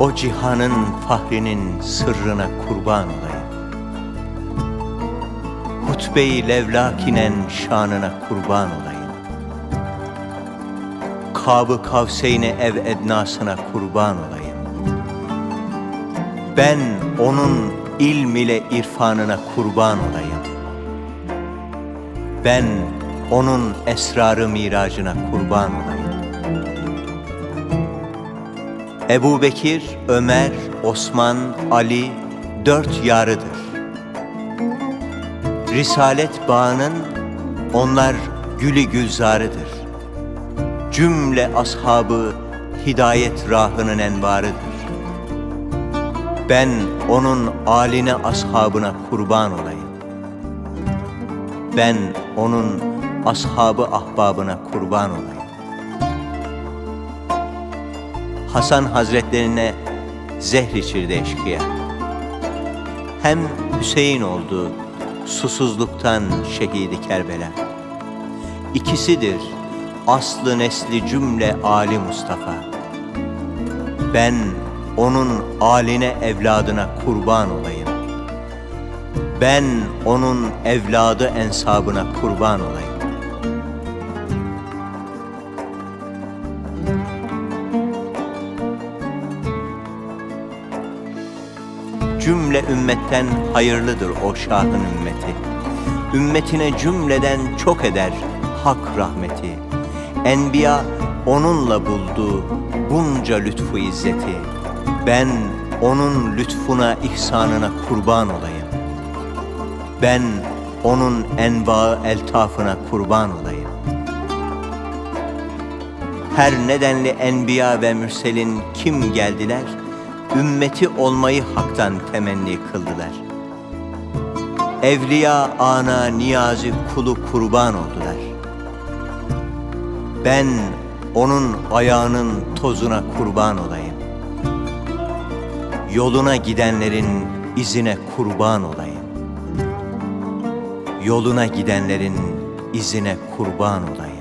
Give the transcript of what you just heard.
O cihanın fahrinin sırrına kurban olayım. Hutbe-i levlakinen şanına kurban olayım. Kab-ı Kavseyni ev ednasına kurban olayım. Ben onun ilm ile irfanına kurban olayım. Ben onun esrarı miracına kurban olayım. Ebu Bekir, Ömer, Osman, Ali dört yarıdır. Risalet bağının onlar gülü gülzarıdır. Cümle ashabı hidayet rahının envarıdır. Ben onun aline ashabına kurban olayım. Ben onun ashabı ahbabına kurban olayım. Hasan Hazretlerine zehr içirdi eşkıya. Hem Hüseyin oldu susuzluktan şehidi Kerbela. İkisidir aslı nesli cümle Ali Mustafa. Ben onun aline evladına kurban olayım. Ben onun evladı ensabına kurban olayım. Cümle ümmetten hayırlıdır o şahın ümmeti. Ümmetine cümleden çok eder hak rahmeti. Enbiya onunla buldu bunca lütfu izzeti. Ben onun lütfuna, ihsanına kurban olayım. Ben onun enbaı eltafına kurban olayım. Her nedenli enbiya ve mürselin kim geldiler? Ümmeti olmayı haktan temenni kıldılar. Evliya ana niyazi kulu kurban oldular. Ben onun ayağının tozuna kurban olayım. Yoluna gidenlerin izine kurban olayım. Yoluna gidenlerin izine kurban olayım.